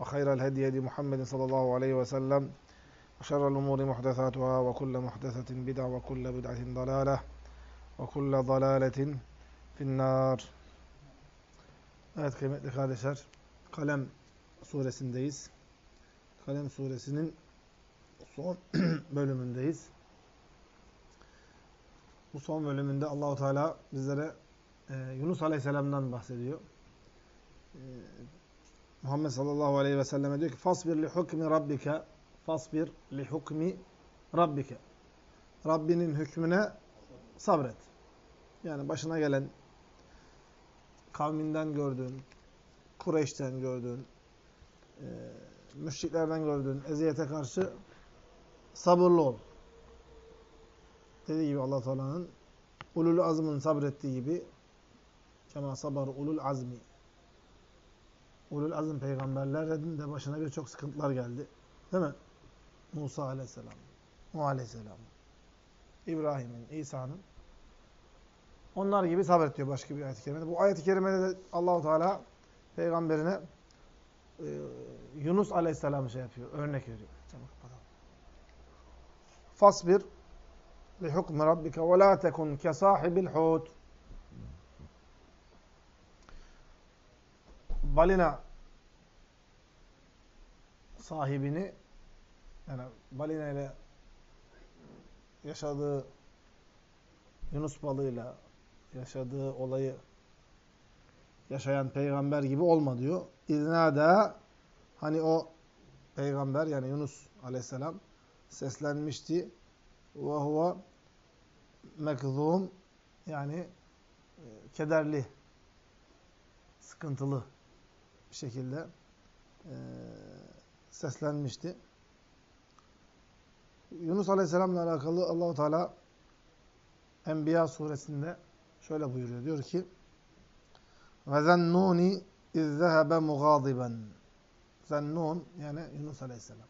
وخير الهدي هدي محمد صلى الله عليه وسلم وشر الأمور محدثاتها وكل محدثة بدعة وكل بدعة ضلالة وكل ضلالة في النار Evet kıymetli kardeşler, Kalem suresindeyiz. Kalem suresinin son bölümündeyiz. Bu son bölümünde Allahu Teala bizlere e, Yunus Aleyhisselam'dan bahsediyor. E, Muhammed sallallahu aleyhi ve selleme diyor ki fasbir li hukmi rabbike fasbir li hukmi rabbike Rabbinin hükmüne sabret. Yani başına gelen kavminden gördüğün, Kureyş'ten gördüğün, e, müşriklerden gördüğün eziyete karşı sabırlı ol. Dediği gibi allah Teala'nın ulul azmın sabrettiği gibi kema sabar ulul azmi ulul azm peygamberlerin de başına birçok sıkıntılar geldi. Değil mi? Musa aleyhisselam, Nuh aleyhisselam, İbrahim'in, İsa'nın. Onlar gibi sabret diyor başka bir ayet-i kerimede. Bu ayet-i kerimede de Allahu Teala peygamberine e, Yunus aleyhisselamı şey yapıyor, örnek veriyor. Fasbir li hukmi rabbike ve la tekun ke sahibil hut. Balina sahibini yani balina ile yaşadığı Yunus balığıyla yaşadığı olayı yaşayan peygamber gibi olma diyor. İznâdâ hani o peygamber yani Yunus aleyhisselam seslenmişti. Ve huve mekzûm yani e, kederli, sıkıntılı şekilde e, seslenmişti. Yunus Aleyhisselam'la alakalı Allahu Teala Enbiya suresinde şöyle buyuruyor. Diyor ki: "Ve zennuni iz zehebe mugadiben." Zennun yani Yunus Aleyhisselam.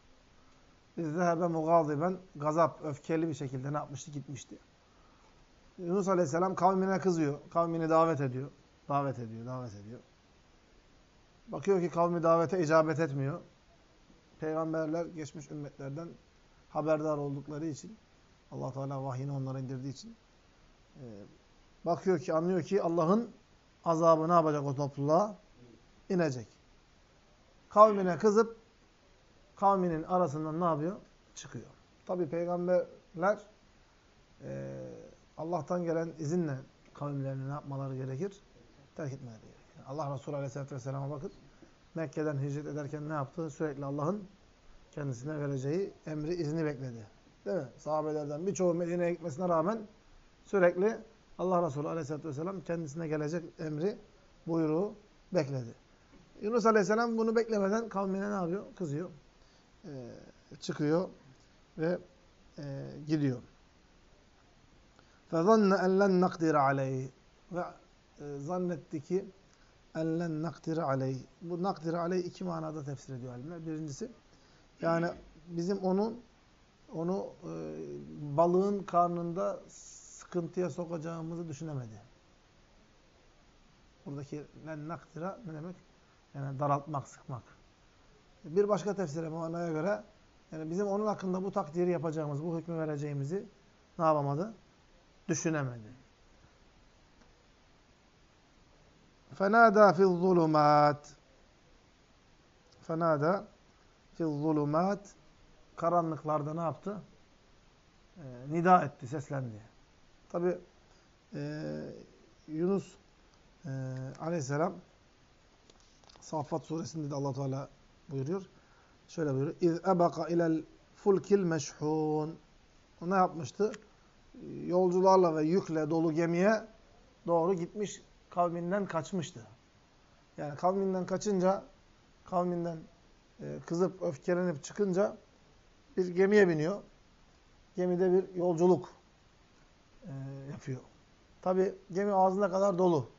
İz zehebe mugadiben gazap, öfkeli bir şekilde ne yapmıştı? Gitmişti. Yunus Aleyhisselam kavmine kızıyor. Kavmini davet ediyor. Davet ediyor, davet ediyor. Bakıyor ki kavmi davete icabet etmiyor. Peygamberler geçmiş ümmetlerden haberdar oldukları için allah Teala vahyini onlara indirdiği için e, bakıyor ki, anlıyor ki Allah'ın azabı ne yapacak o topluluğa? inecek. Kavmine kızıp kavminin arasından ne yapıyor? Çıkıyor. Tabi peygamberler e, Allah'tan gelen izinle kavimlerini ne yapmaları gerekir? Terk etmeleri gerekir. Allah Resulü Aleyhisselatü Vesselam'a bakın. Mekke'den hicret ederken ne yaptı? Sürekli Allah'ın kendisine vereceği emri, izni bekledi. Değil mi? Sahabelerden birçoğu Medine'ye gitmesine rağmen sürekli Allah Resulü Aleyhisselatü Vesselam kendisine gelecek emri, buyruğu bekledi. Yunus Aleyhisselam bunu beklemeden kavmine ne yapıyor? Kızıyor. Ee, çıkıyor ve e, gidiyor. فَظَنَّ اَنْ لَنْ نَقْدِرَ عَلَيْهِ Ve e, zannetti ki enlen nakdire aleyh. Bu nakdire aleyh iki manada tefsir ediyor alimler. Birincisi yani bizim onun onu e, balığın karnında sıkıntıya sokacağımızı düşünemedi. Buradaki len nakdira ne demek? Yani daraltmak, sıkmak. Bir başka tefsire manaya göre yani bizim onun hakkında bu takdiri yapacağımız, bu hükmü vereceğimizi ne yapamadı? Düşünemedi. فَنَادَى فِي الظُّلُمَاتِ فَنَادَى فِي الظُّلُمَاتِ Karanlıklarda ne yaptı? e, nida etti, seslendi. Tabi e, Yunus e, aleyhisselam Saffat suresinde de allah Teala buyuruyor. Şöyle buyuruyor. İz ebaka ilel fulkil meşhun. O ne yapmıştı? Yolcularla ve yükle dolu gemiye doğru gitmiş, kavminden kaçmıştı. Yani kavminden kaçınca, kavminden e, kızıp, öfkelenip çıkınca bir gemiye biniyor. Gemide bir yolculuk e, yapıyor. Tabi gemi ağzına kadar dolu.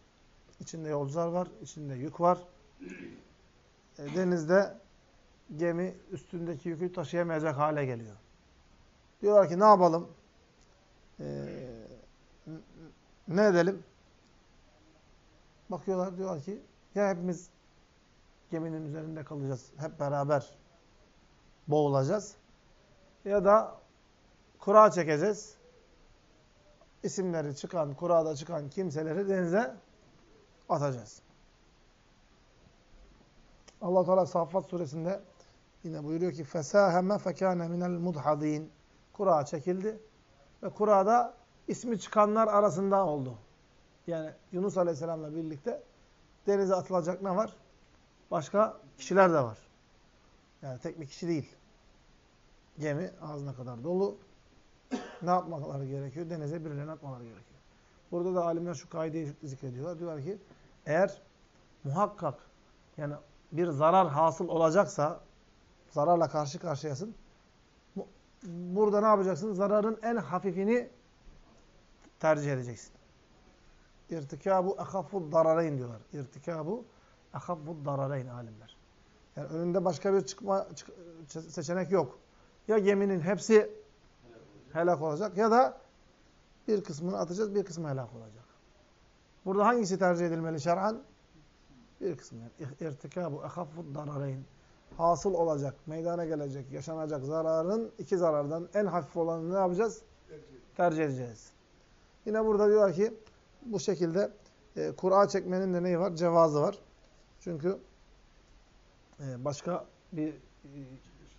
İçinde yolcular var, içinde yük var. E, denizde gemi üstündeki yükü taşıyamayacak hale geliyor. Diyorlar ki ne yapalım? Ee, ne edelim? Bakıyorlar diyorlar ki ya hepimiz geminin üzerinde kalacağız. Hep beraber boğulacağız. Ya da kura çekeceğiz. İsimleri çıkan, kurada çıkan kimseleri denize atacağız. Allah Teala Saffat suresinde yine buyuruyor ki fesaheme fekane minel mudhadin. Kura çekildi ve kurada ismi çıkanlar arasında oldu. Yani Yunus Aleyhisselam'la birlikte denize atılacak ne var? Başka kişiler de var. Yani tek bir kişi değil. Gemi ağzına kadar dolu. Ne yapmaları gerekiyor? Denize birilerini atmaları gerekiyor. Burada da alimler şu kaideyi zikrediyorlar. Diyorlar ki eğer muhakkak yani bir zarar hasıl olacaksa zararla karşı karşıyasın. Burada ne yapacaksın? Zararın en hafifini tercih edeceksin. İrtikabu ehaffu darareyn diyorlar. İrtikabu ehaffu darareyn alimler. Yani önünde başka bir çıkma çık, seçenek yok. Ya geminin hepsi helak olacak ya da bir kısmını atacağız, bir kısmı helak olacak. Burada hangisi tercih edilmeli şer'an? Bir kısmı. İrtikabu ehaffu darareyn. Hasıl olacak, meydana gelecek, yaşanacak zararın iki zarardan en hafif olanını ne yapacağız? Tercih edeceğiz. Yine burada diyorlar ki bu şekilde e, Kur'a çekmenin de neyi var? Cevazı var. Çünkü e, başka bir e,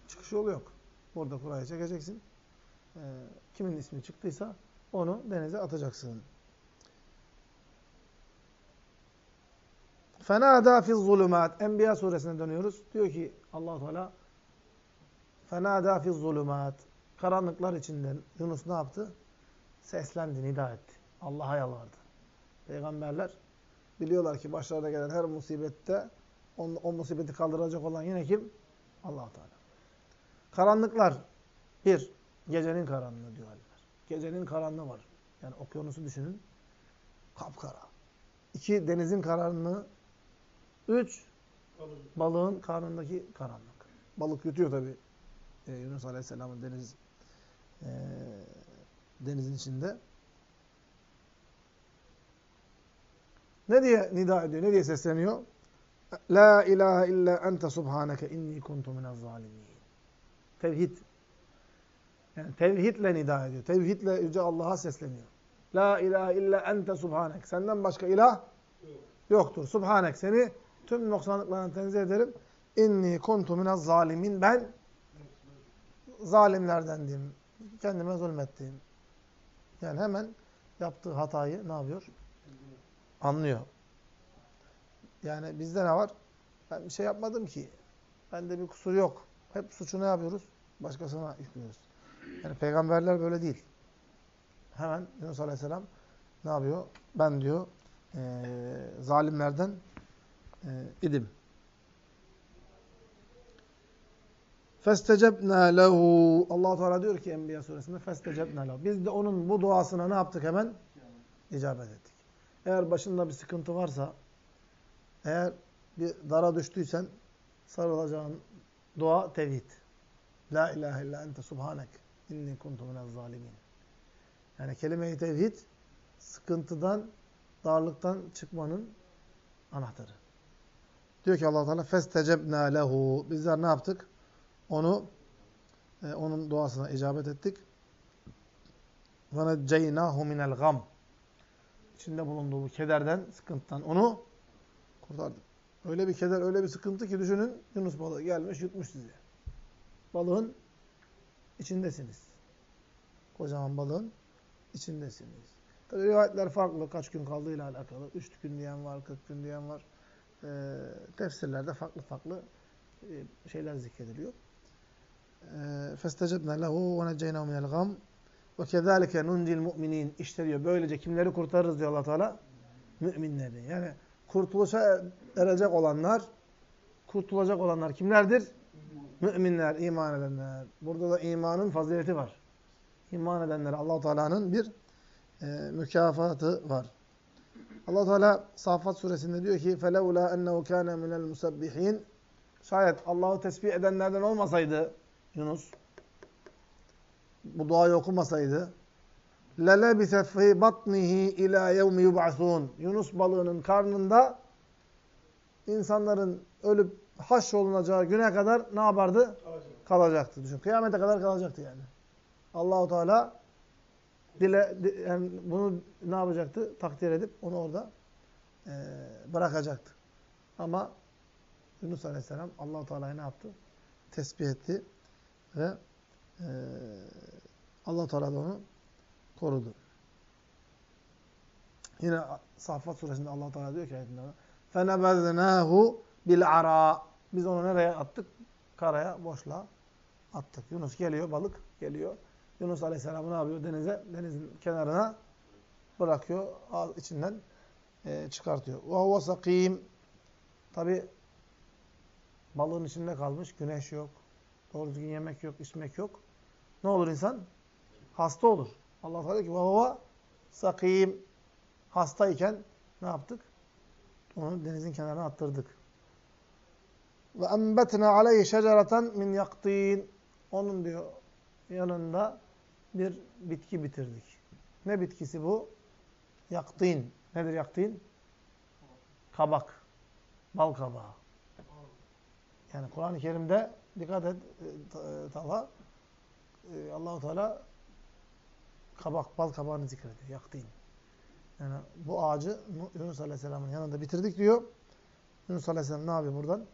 çıkış yolu yok. Burada Kur'a'yı çekeceksin. E, kimin ismi çıktıysa onu denize atacaksın. Fenada fi zulumat. Enbiya suresine dönüyoruz. Diyor ki Allah Teala Fenada fi zulumat. Karanlıklar içinden Yunus ne yaptı? Seslendi, nida etti. Allah'a yalvardı. Peygamberler biliyorlar ki başlarına gelen her musibette o, o musibeti kaldıracak olan yine kim? allah Teala. Karanlıklar. Bir, gecenin karanlığı diyor alimler. Gecenin karanlığı var. Yani okyanusu düşünün. Kapkara. İki, denizin karanlığı. Üç, balığın karnındaki karanlık. Balık yutuyor tabi. Ee, Yunus Aleyhisselam'ın deniz e, denizin içinde. Ne diye nida ediyor? Ne diye sesleniyor? La ilahe illa ente subhaneke inni kuntu minez zalimin. Tevhid. Yani tevhidle nida ediyor. Tevhidle Yüce Allah'a sesleniyor. La ilahe illa ente subhanek. Senden başka ilah yoktur. Subhanek. Seni tüm noksanlıklarından tenzih ederim. İnni kuntu minez zalimin. Ben zalimlerdendim. Kendime zulmettim. Yani hemen yaptığı hatayı ne yapıyor? Anlıyor. Yani bizde ne var? Ben bir şey yapmadım ki. Bende bir kusur yok. Hep suçu ne yapıyoruz? Başkasına yüklüyoruz. Yani peygamberler böyle değil. Hemen Yunus Aleyhisselam ne yapıyor? Ben diyor e, zalimlerden e, idim. Festecebna lehu. Allah Teala diyor ki Enbiya suresinde festecebna lehu. Biz de onun bu duasına ne yaptık hemen? İcabet ettik. Eğer başında bir sıkıntı varsa, eğer bir dara düştüysen sarılacağın dua tevhid. La ilahe illa ente subhanek inni kuntu minez zalimin. Yani kelime-i tevhid sıkıntıdan, darlıktan çıkmanın anahtarı. Diyor ki Allah Teala festecebna lehu. Bizler ne yaptık? Onu e, onun duasına icabet ettik. Ve neceynahu minel gam İçinde bulunduğu bu kederden, sıkıntıdan onu kurtardık. Öyle bir keder, öyle bir sıkıntı ki düşünün Yunus balığı gelmiş yutmuş sizi. Balığın içindesiniz. kocaman balığın içindesiniz. Tabi rivayetler farklı. Kaç gün kaldığıyla alakalı. Üç gün diyen var, kırk gün diyen var. E, tefsirlerde farklı farklı e, şeyler zikrediliyor. فَاسْتَجَبْنَا لَهُ وَنَجَّيْنَهُ مِنَ الْغَمْ وَكَذَٰلِكَ نُنْجِ الْمُؤْمِنِينَ İşte diyor böylece kimleri kurtarırız diyor allah Teala? Müminleri. Yani kurtuluşa erecek olanlar, kurtulacak olanlar kimlerdir? Müminler, iman edenler. Burada da imanın fazileti var. İman edenlere allah Teala'nın bir e, mükafatı var. allah Teala Safat suresinde diyor ki فَلَوْلَا اَنَّهُ كَانَ مِنَ الْمُسَبِّحِينَ Şayet Allah'ı tesbih edenlerden olmasaydı Yunus, bu duayı okumasaydı لَلَبِثَ فِي بَطْنِهِ اِلَى يَوْمِ يُبْعَثُونَ Yunus balığının karnında insanların ölüp haşrolunacağı güne kadar ne yapardı? Kalacak. Kalacaktı. Düşün. Kıyamete kadar kalacaktı yani. Allahu Teala dile, di- yani bunu ne yapacaktı? Takdir edip onu orada eee, bırakacaktı. Ama Yunus Aleyhisselam Allahu Teala'yı ne yaptı? Tesbih etti ve eee Allah Teala da onu korudu. Yine Saffat suresinde Allah Teala diyor ki ayetinde فَنَبَذْنَاهُ بِالْعَرَى Biz onu nereye attık? Karaya, boşluğa attık. Yunus geliyor, balık geliyor. Yunus Aleyhisselam ne yapıyor? Denize, denizin kenarına bırakıyor. Ağız içinden e, çıkartıyor. وَهُوَ سَقِيمٌ Tabi balığın içinde kalmış. Güneş yok. Doğru düzgün yemek yok, içmek yok. Ne olur insan? Hasta olur. Allah Teala diyor ki vahva sakîm. Hastayken ne yaptık? Onu denizin kenarına attırdık. Ve enbetna aleyhi şecereten min yaktin. Onun diyor yanında bir bitki bitirdik. Ne bitkisi bu? Yaktin. Nedir yaktin? Kabak. Bal kabağı. Yani Kur'an-ı Kerim'de dikkat et e, Ta- e, Talha e, Allahu Teala kabak, bal kabağını zikrediyor. Yaktin. Yani bu ağacı Nu- Yunus Aleyhisselam'ın yanında bitirdik diyor. Yunus Aleyhisselam ne yapıyor buradan?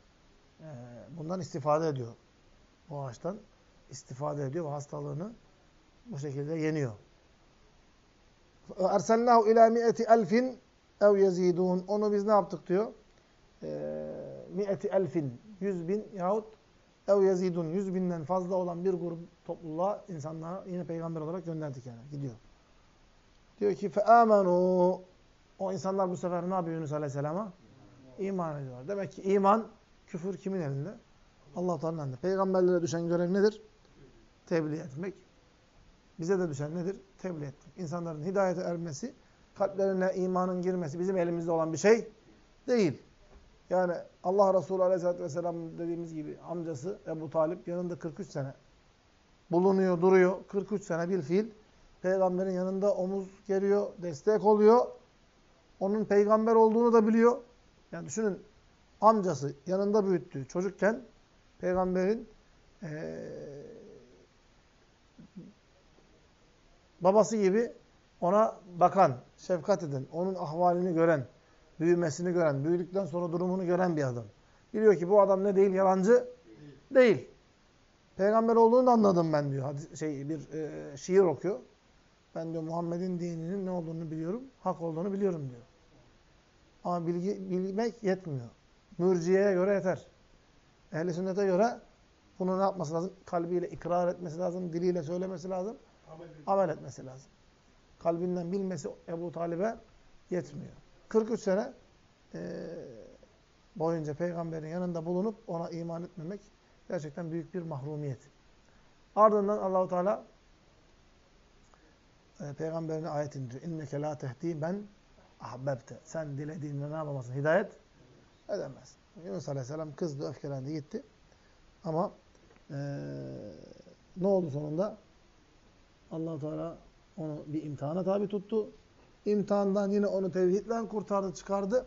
Ee, bundan istifade ediyor. O ağaçtan istifade ediyor ve hastalığını bu şekilde yeniyor. Erselnahu ila mi'eti elfin ev yezidun. Onu biz ne yaptık diyor? Ee, mi'eti elfin. Yüz bin yahut ev yazidun yüz binden fazla olan bir grup topluluğa insanlara yine peygamber olarak gönderdik yani. Gidiyor. Diyor ki feamenu o insanlar bu sefer ne yapıyor Yunus Aleyhisselam'a? İman ediyorlar. Demek ki iman küfür kimin elinde? Allah Teala'nın elinde. Peygamberlere düşen görev nedir? Tebliğ etmek. Bize de düşen nedir? Tebliğ etmek. İnsanların hidayete ermesi, kalplerine imanın girmesi bizim elimizde olan bir şey değil. Yani Allah Resulü Aleyhisselatü Vesselam dediğimiz gibi amcası Ebu Talip yanında 43 sene bulunuyor, duruyor. 43 sene bir fiil peygamberin yanında omuz geriyor, destek oluyor. Onun peygamber olduğunu da biliyor. Yani düşünün amcası yanında büyüttüğü çocukken peygamberin eee, babası gibi ona bakan, şefkat eden, onun ahvalini gören, büyümesini gören, büyüdükten sonra durumunu gören bir adam. Biliyor ki bu adam ne değil, yalancı değil. Peygamber olduğunu anladım ben diyor. Hadis, şey bir e, şiir okuyor. Ben diyor Muhammed'in dininin ne olduğunu biliyorum, hak olduğunu biliyorum diyor. Ama bilgi, bilmek yetmiyor. Mürciyeye göre yeter. Ehl-i sünnete göre bunu ne yapması lazım? Kalbiyle ikrar etmesi lazım, diliyle söylemesi lazım, Amel amel etmesi lazım. Kalbinden bilmesi Ebu Talib'e yetmiyor. 43 sene eee, boyunca peygamberin yanında bulunup ona iman etmemek gerçekten büyük bir mahrumiyet. Ardından Allahu Teala e, peygamberine ayet indiriyor. İnneke la tehdi ben ahbebte. Sen dilediğinde ne yapamazsın? Hidayet edemezsin. Yunus Aleyhisselam kızdı, öfkelendi, gitti. Ama e, ne oldu sonunda? allah Teala onu bir imtihana tabi tuttu. İmtihandan yine onu tevhidle kurtardı, çıkardı.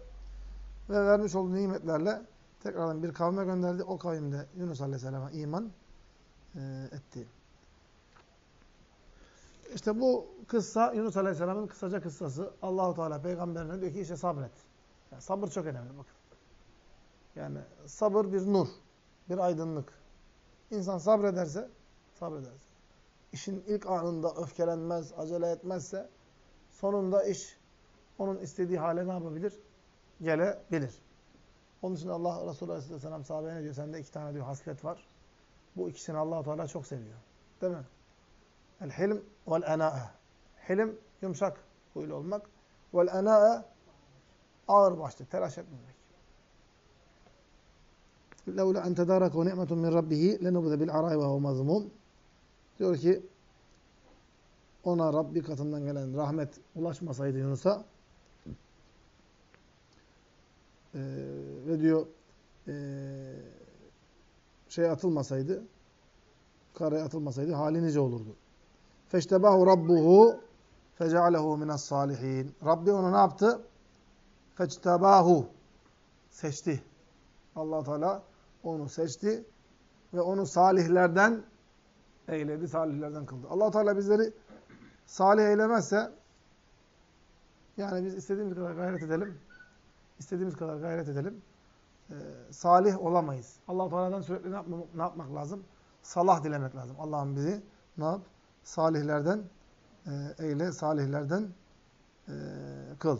Ve vermiş olduğu nimetlerle tekrardan bir kavme gönderdi. O kavimde Yunus Aleyhisselam'a iman e, etti. İşte bu kıssa Yunus Aleyhisselam'ın kısaca kıssası. Allahu Teala peygamberine diyor ki işte sabret. Yani sabır çok önemli bakın. Yani sabır bir nur, bir aydınlık. İnsan sabrederse, sabrederse işin ilk anında öfkelenmez, acele etmezse sonunda iş onun istediği hale ne yapabilir? Gelebilir. Onun için Allah Resulü Aleyhisselam sahabeye ne diyor? Sende iki tane diyor haslet var. Bu ikisini allah Teala çok seviyor. Değil mi? El-hilm vel-enâ'e. Hilim, yumuşak huylu olmak. Vel-enâ'e, ağır başlı, telaş etmemek. لَوْلَا اَنْ تَدَارَكُوا نِعْمَةٌ مِنْ رَبِّهِ لَنُبْذَ بِالْعَرَاءِ وَهُوَ مَذْمُومٌ Diyor ki, ona Rabbi katından gelen rahmet ulaşmasaydı Yunus'a e, ve diyor e, şey atılmasaydı karaya atılmasaydı hali nice olurdu. Feştebahu rabbuhu fecealehu minas salihin. Rabbi onu ne yaptı? Feçtebahu. Seçti. allah Teala onu seçti ve onu salihlerden eyledi, salihlerden kıldı. allah Teala bizleri salih eylemezse yani biz istediğimiz kadar gayret edelim, istediğimiz kadar gayret edelim, e, salih olamayız. allah Teala'dan sürekli ne, yapma, ne yapmak lazım? Salah dilemek lazım. Allah'ım bizi ne yap? Salihlerden e, eyle, salihlerden e, kıl.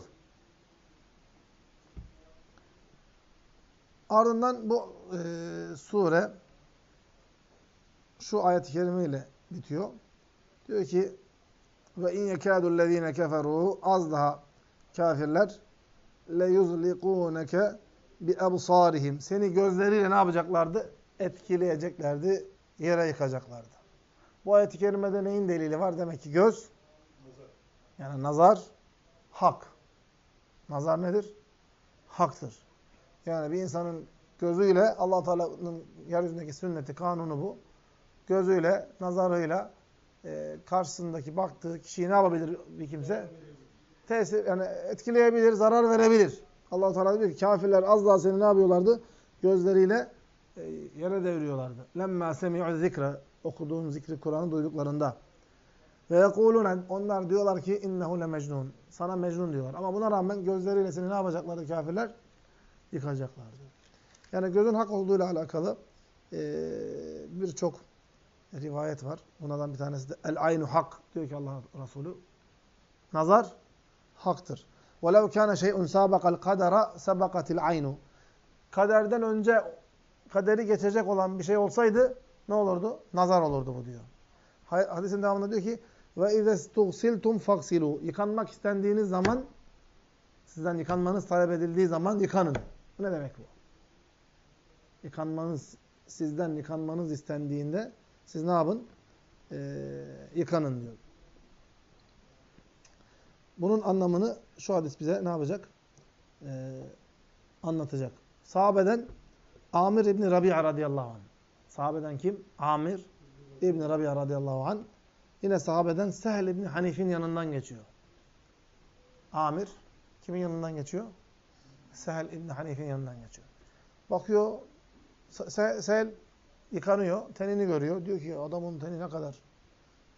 Ardından bu e, sure şu ayet-i kerime ile bitiyor. Diyor ki ve in yekâdullezîne keferû az daha kafirler le yuzliqûneke bi ebsârihim seni gözleriyle ne yapacaklardı? Etkileyeceklerdi, yere yıkacaklardı. Bu ayet-i kerimede neyin delili var? Demek ki göz, yani nazar, hak. Nazar nedir? Haktır. Yani bir insanın gözüyle allah Teala'nın yeryüzündeki sünneti, kanunu bu. Gözüyle, nazarıyla e, karşısındaki baktığı kişiyi ne yapabilir bir kimse? Tesir, yani etkileyebilir, zarar verebilir. allah Teala diyor ki kafirler az daha seni ne yapıyorlardı? Gözleriyle e, yere deviriyorlardı. Lemma semi'u zikre okuduğun zikri Kur'an'ı duyduklarında. Ve yekulune onlar diyorlar ki innehu le mecnun. Sana mecnun diyorlar. Ama buna rağmen gözleriyle seni ne yapacaklardı kafirler? Yıkacaklardı. Yani gözün hak olduğuyla alakalı e, birçok rivayet var. Bunlardan bir tanesi de el aynu hak diyor ki Allah Resulü. Nazar haktır. وَلَوْ كَانَ شَيْءٌ سَابَقَ الْقَدَرَ سَبَقَتِ الْعَيْنُ Kaderden önce kaderi geçecek olan bir şey olsaydı ne olurdu? Nazar olurdu bu diyor. Hadisin devamında diyor ki ve izestugsiltum faksilu. Yıkanmak istendiğiniz zaman sizden yıkanmanız talep edildiği zaman yıkanın. Bu ne demek bu? Yıkanmanız sizden yıkanmanız istendiğinde siz ne yapın? Ee, yıkanın diyor. Bunun anlamını şu hadis bize ne yapacak? Ee, anlatacak. Sahabeden Amir İbni Rabia radıyallahu anh. Sahabeden kim? Amir İbni Rabia radıyallahu anh. Yine sahabeden Sehl İbni Hanif'in yanından geçiyor. Amir kimin yanından geçiyor? Sehl İbni Hanif'in yanından geçiyor. Bakıyor Sehl yıkanıyor, tenini görüyor. Diyor ki adamın teni ne kadar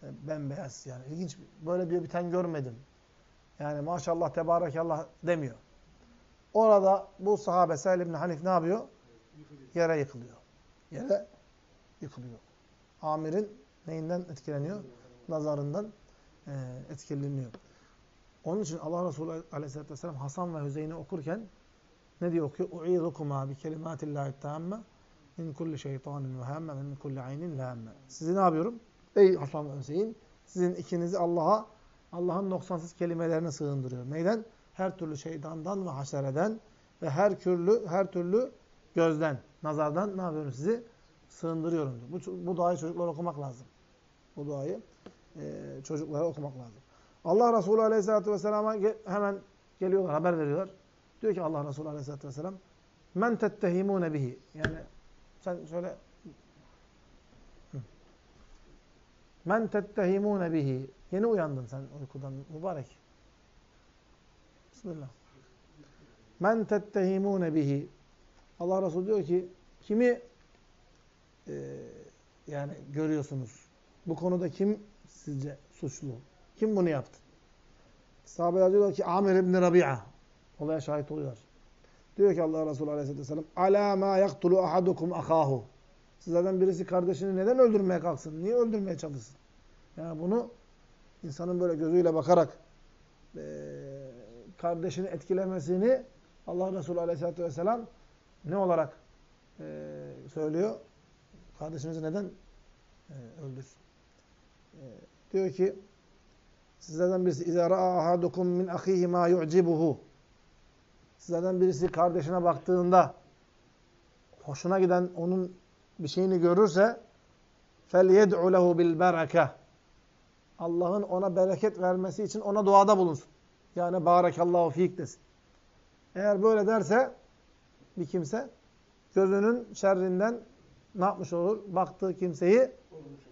e, bembeyaz yani. ilginç Böyle bir, bir ten görmedim. Yani maşallah tebarekallah demiyor. Orada bu sahabe Selim bin Hanif ne yapıyor? Yere yıkılıyor. Yere yıkılıyor. Amir'in neyinden etkileniyor? Nazarından e, etkileniyor. Onun için Allah Resulü Aleyhisselatü vesselam Hasan ve Hüzeyin'i okurken ne diyor okuyor? U'idukuma bi kelimatillahi tamme min kulli şeytanin ve min kulli aynin lehemme. Sizi ne yapıyorum? Ey Hasan ve Hüseyin, sizin ikinizi Allah'a, Allah'ın noksansız kelimelerine sığındırıyorum. Neyden? Her türlü şeytandan ve haşereden ve her türlü her türlü gözden, nazardan ne yapıyorum sizi? Sığındırıyorum. Bu, bu duayı çocuklara okumak lazım. Bu duayı e, çocuklara okumak lazım. Allah Resulü Aleyhisselatü Vesselam'a hemen geliyorlar, haber veriyorlar. Diyor ki Allah Resulü Aleyhisselatü Vesselam men tettehimune bihi. Yani sen söyle. Men tettehimune bihi. Yeni uyandın sen uykudan mübarek. Bismillah. Men tettehimune bihi. Allah Resulü diyor ki kimi e, yani görüyorsunuz? Bu konuda kim sizce suçlu? Kim bunu yaptı? Sahabeler diyorlar ki Amir ibn Rabia. Olaya şahit oluyorlar. Diyor ki Allah Resulü Aleyhisselatü Vesselam Alâ mâ yaktulu ahadukum akâhu. Sizlerden birisi kardeşini neden öldürmeye kalksın? Niye öldürmeye çalışsın? Yani bunu insanın böyle gözüyle bakarak eee, kardeşini etkilemesini Allah Resulü Aleyhisselatü Vesselam ne olarak eee, söylüyor? Kardeşinizi neden eee, öldürsün? Eee, diyor ki sizlerden birisi اِذَا رَأَى أَحَدُكُمْ مِنْ أَخِيهِ مَا يُعْجِبُهُ Sizlerden birisi kardeşine baktığında hoşuna giden onun bir şeyini görürse فَلْيَدْعُ لَهُ بِالْبَرَكَةِ Allah'ın ona bereket vermesi için ona duada bulunsun. Yani barakallahu fik desin. Eğer böyle derse bir kimse gözünün şerrinden ne yapmış olur? Baktığı kimseyi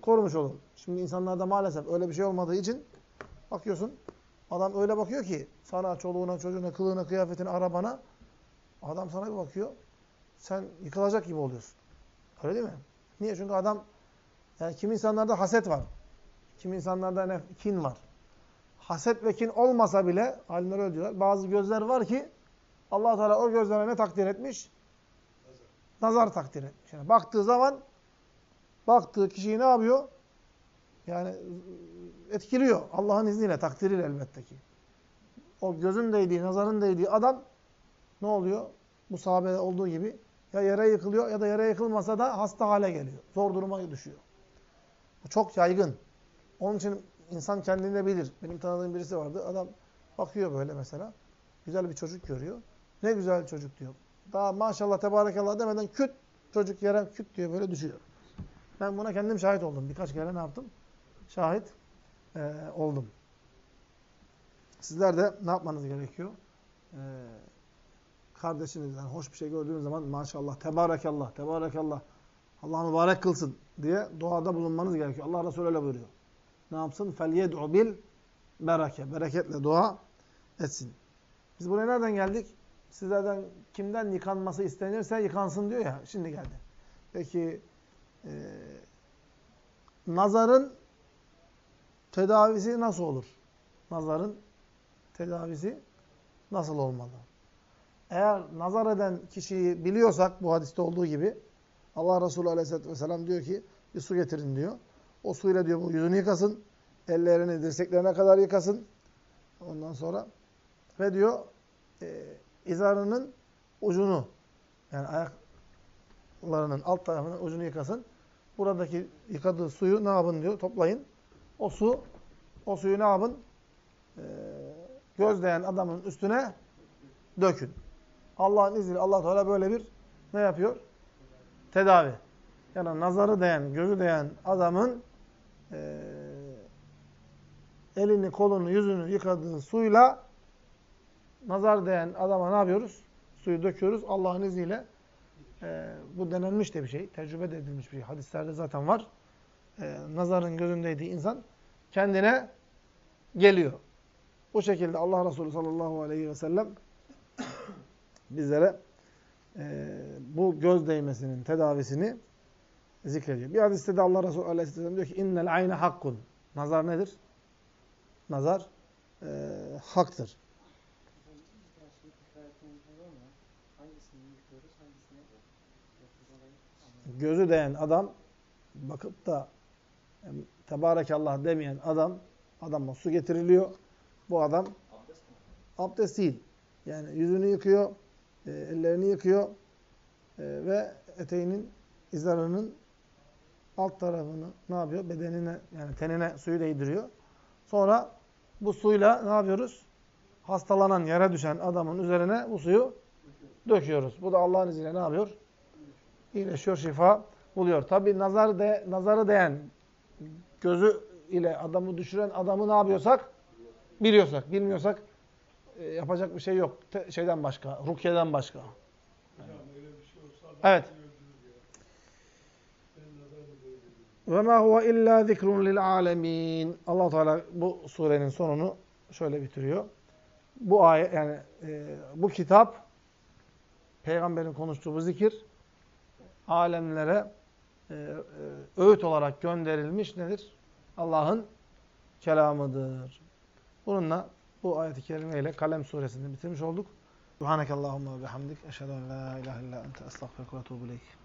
korumuş olur. Şimdi insanlarda maalesef öyle bir şey olmadığı için bakıyorsun adam öyle bakıyor ki sana, çoluğuna, çocuğuna, kılığına, kıyafetine, arabana adam sana bir bakıyor. Sen yıkılacak gibi oluyorsun. Öyle değil mi? Niye? Çünkü adam yani kim insanlarda haset var. Kim insanlarda ne, kin var. Haset ve kin olmasa bile alimler öyle diyorlar. Bazı gözler var ki allah Teala o gözlere ne takdir etmiş? Nazar takdir etmiş. Yani baktığı zaman baktığı kişiyi ne yapıyor? Yani etkiliyor. Allah'ın izniyle, takdiriyle elbette ki. O gözün değdiği, nazarın değdiği adam ne oluyor? Bu sahabede olduğu gibi ya yere yıkılıyor ya da yere yıkılmasa da hasta hale geliyor. Zor duruma düşüyor. Bu çok yaygın. Onun için insan kendinde bilir. Benim tanıdığım birisi vardı. Adam bakıyor böyle mesela. Güzel bir çocuk görüyor. Ne güzel çocuk diyor. Daha maşallah tebarekallah demeden küt çocuk yere küt diye böyle düşüyor. Ben buna kendim şahit oldum. Birkaç kere ne yaptım? Şahit e, oldum. Sizler de ne yapmanız gerekiyor? E, kardeşinizden hoş bir şey gördüğünüz zaman maşallah, tebarekallah, tebarekallah, Allah mübarek kılsın diye duada bulunmanız gerekiyor. Allah Resulü öyle buyuruyor. Ne yapsın? فَلْيَدْعُ bil bereke. Bereketle dua etsin. Biz buraya nereden geldik? Sizlerden kimden yıkanması istenirse yıkansın diyor ya. Şimdi geldi. Peki e, nazarın tedavisi nasıl olur? Nazarın tedavisi nasıl olmalı? Eğer nazar eden kişiyi biliyorsak bu hadiste olduğu gibi Allah Resulü Aleyhisselatü Vesselam diyor ki bir su getirin diyor. O suyla diyor bu yüzünü yıkasın. Ellerini dirseklerine kadar yıkasın. Ondan sonra ve diyor e, izarının ucunu yani ayaklarının alt tarafının ucunu yıkasın. Buradaki yıkadığı suyu ne yapın diyor toplayın. O su o suyu ne yapın? E, gözleyen adamın üstüne dökün. Allah'ın izniyle Allah Teala böyle bir ne yapıyor? Tedavi. Yani nazarı değen, gözü değen adamın e, elini, kolunu, yüzünü yıkadığı suyla nazar değen adama ne yapıyoruz? Suyu döküyoruz. Allah'ın izniyle e, bu denenmiş de bir şey. Tecrübe edilmiş bir şey. Hadislerde zaten var. E, nazarın gözündeydiği insan kendine geliyor. Bu şekilde Allah Resulü sallallahu aleyhi ve sellem bizlere e, bu göz değmesinin tedavisini zikrediyor. Bir hadiste de Allah Resulü aleyhisselam diyor ki innel ayne hakkun. Nazar nedir? Nazar e, haktır. Gözü değen adam bakıp da yani, Tebarekallah demeyen adam adama su getiriliyor. Bu adam abdest değil. Yani yüzünü yıkıyor, e, ellerini yıkıyor e, ve eteğinin izarının alt tarafını ne yapıyor? Bedenine yani tenine suyu değdiriyor. Sonra bu suyla ne yapıyoruz? Hastalanan, yere düşen adamın üzerine bu suyu döküyoruz. Bu da Allah'ın izniyle ne yapıyor? İyileşiyor, şifa buluyor. Tabi nazar de, nazarı değen, gözü ile adamı düşüren adamı ne yapıyorsak? Biliyorsak. Bilmiyorsak e, yapacak bir şey yok. Te, şeyden başka, rukyeden başka. Yani. Evet. Ve ma huve illa zikrun lil alemin. Allah Teala bu surenin sonunu şöyle bitiriyor. Bu ayet yani e, bu kitap peygamberin konuştuğu bu zikir alemlere öğüt olarak gönderilmiş nedir? Allah'ın kelamıdır. Bununla bu ayet-i kerimeyle Kalem suresini bitirmiş olduk. Subhanakallahumma ve bihamdik. Eşhedü en la ilahe illa ente estağfirullah ve.